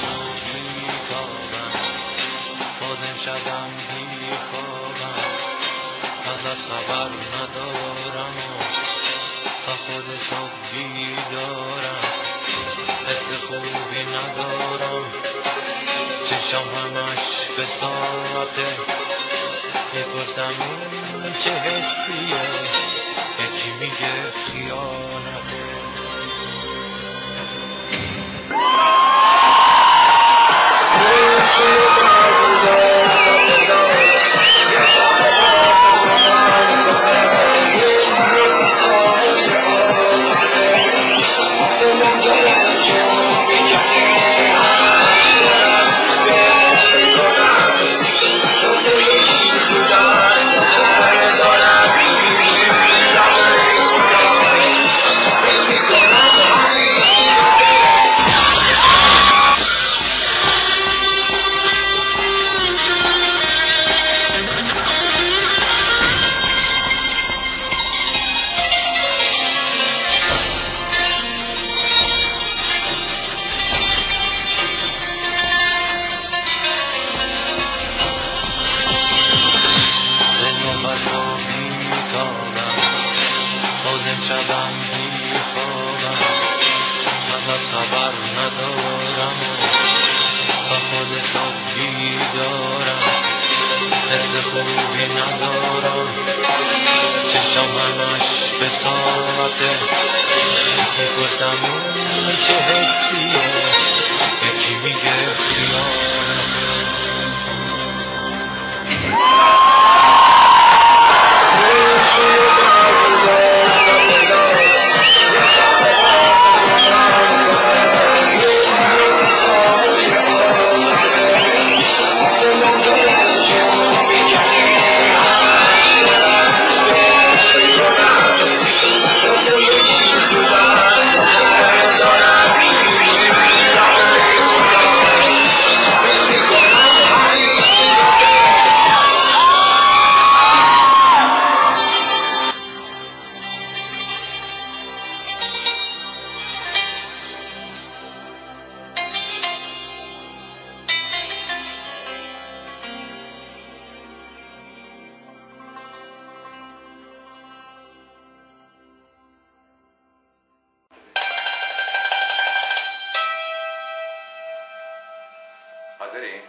شب میتابم. باز امشبم میخوابم. ازت خبر ندارم و تا خود صبح بیدارم. حس خوبی ندارم. چشم همش به ساعته. می‌پرسم این چه حسیه؟ یکی میگه خیانته. خبر ندارم. تا خود صبح بیدارم حس خوبی ندارم. چشام همش به ساعته. می‌پرسم این چه حسیه Azerém